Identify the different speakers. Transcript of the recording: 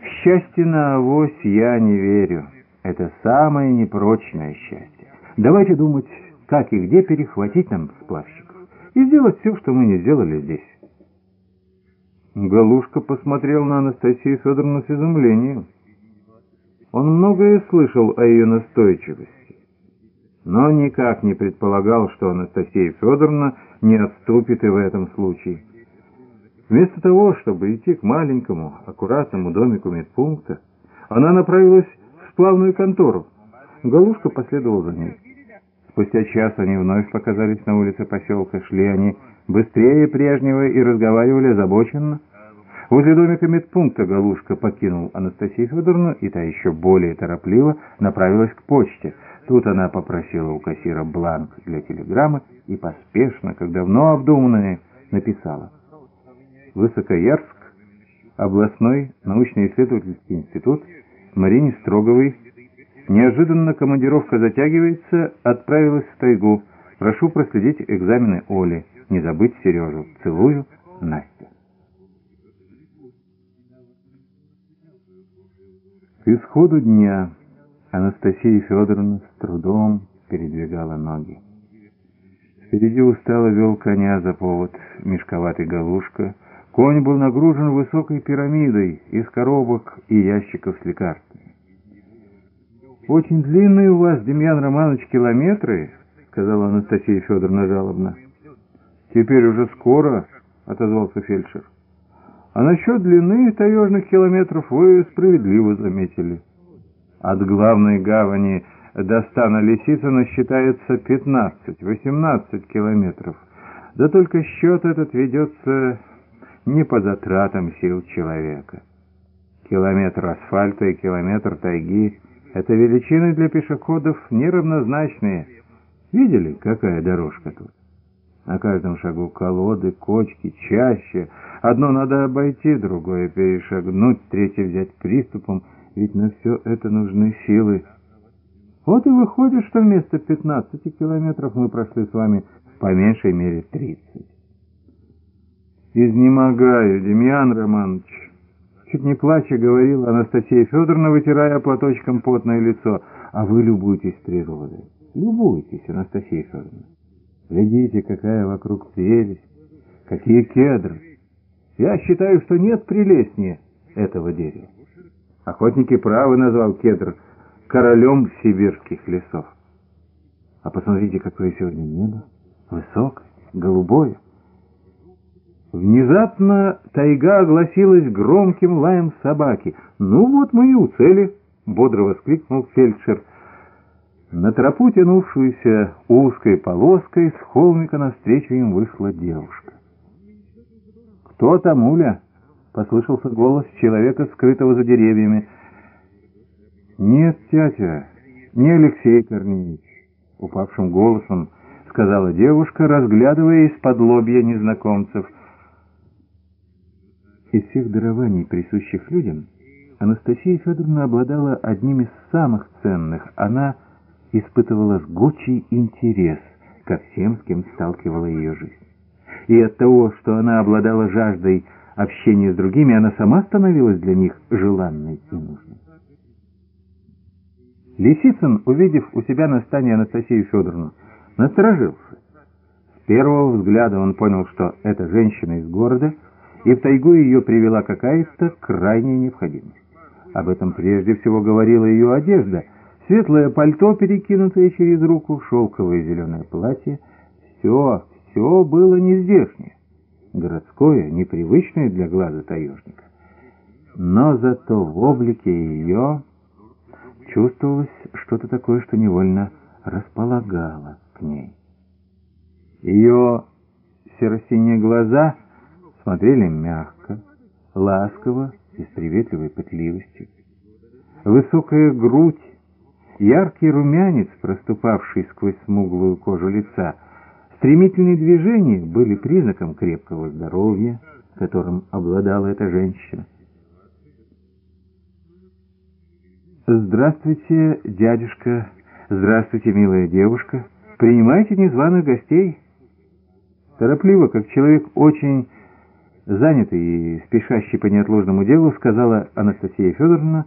Speaker 1: В счастье на авось я не верю. Это самое непрочное счастье. Давайте думать, как и где перехватить нам сплавщиков и сделать все, что мы не сделали здесь. Галушка посмотрел на Анастасию Федоровну с изумлением. Он многое слышал о ее настойчивости, но никак не предполагал, что Анастасия Федоровна не отступит и в этом случае. Вместо того, чтобы идти к маленькому, аккуратному домику медпункта, она направилась в сплавную контору. Галушка последовал за ней. Спустя час они вновь показались на улице поселка. Шли они быстрее прежнего и разговаривали озабоченно. Возле домика медпункта Галушка покинул Анастасию Федоровну, и та еще более торопливо направилась к почте. Тут она попросила у кассира бланк для телеграммы и поспешно, как давно обдуманное, написала. Высокоярск, областной научно-исследовательский институт, Марине Строговой. Неожиданно командировка затягивается, отправилась в тайгу. Прошу проследить экзамены Оли. Не забыть Сережу. Целую, Настя. К исходу дня Анастасия Федоровна с трудом передвигала ноги. Впереди устало вел коня за повод мешковатый галушка, Конь был нагружен высокой пирамидой из коробок и ящиков с лекарствами. «Очень длинные у вас, Демьян Романович, километры», — сказала Анастасия Федоровна жалобно. «Теперь уже скоро», — отозвался фельдшер. «А насчет длины таежных километров вы справедливо заметили. От главной гавани до стана Лисицына считается 15-18 километров. Да только счет этот ведется не по затратам сил человека. Километр асфальта и километр тайги — это величины для пешеходов неравнозначные. Видели, какая дорожка тут? На каждом шагу колоды, кочки, чаще. Одно надо обойти, другое перешагнуть, третье взять приступом, ведь на все это нужны силы. Вот и выходит, что вместо 15 километров мы прошли с вами по меньшей мере 30. «Изнемогаю, Демьян Романович!» Чуть не плача говорила Анастасия Федоровна, вытирая платочком потное лицо. «А вы любуйтесь природой. Любуйтесь, Анастасия Федоровна. Глядите, какая вокруг прелесть, какие кедры. Я считаю, что нет прелестнее этого дерева. Охотники правы назвал кедр королем сибирских лесов. А посмотрите, какое сегодня небо. Высокое, голубое. Внезапно тайга огласилась громким лаем собаки. «Ну вот мы и у цели!» — бодро воскликнул фельдшер. На тропу, тянувшуюся узкой полоской, с холмика навстречу им вышла девушка. «Кто там, Уля?» — послышался голос человека, скрытого за деревьями. «Нет, тятя, не Алексей Корнеевич», — упавшим голосом сказала девушка, разглядывая из-под лобья незнакомцев — из всех дарований, присущих людям, Анастасия Федоровна обладала одним из самых ценных. Она испытывала жгучий интерес ко всем, с кем сталкивала ее жизнь. И от того, что она обладала жаждой общения с другими, она сама становилась для них желанной и нужной. Лисицын, увидев у себя на стане Анастасию Федоровну, насторожился. С первого взгляда он понял, что это женщина из города — и в тайгу ее привела какая-то крайняя необходимость. Об этом прежде всего говорила ее одежда. Светлое пальто, перекинутое через руку, шелковое зеленое платье. Все, все было нездешнее. Городское, непривычное для глаза таежника. Но зато в облике ее чувствовалось что-то такое, что невольно располагало к ней. Ее серо-синие глаза — смотрели мягко, ласково и с приветливой пытливостью. Высокая грудь, яркий румянец, проступавший сквозь смуглую кожу лица, стремительные движения были признаком крепкого здоровья, которым обладала эта женщина. «Здравствуйте, дядюшка! Здравствуйте, милая девушка! Принимайте незваных гостей!» Торопливо, как человек очень занятый и спешащий по неотложному делу, сказала Анастасия Федоровна,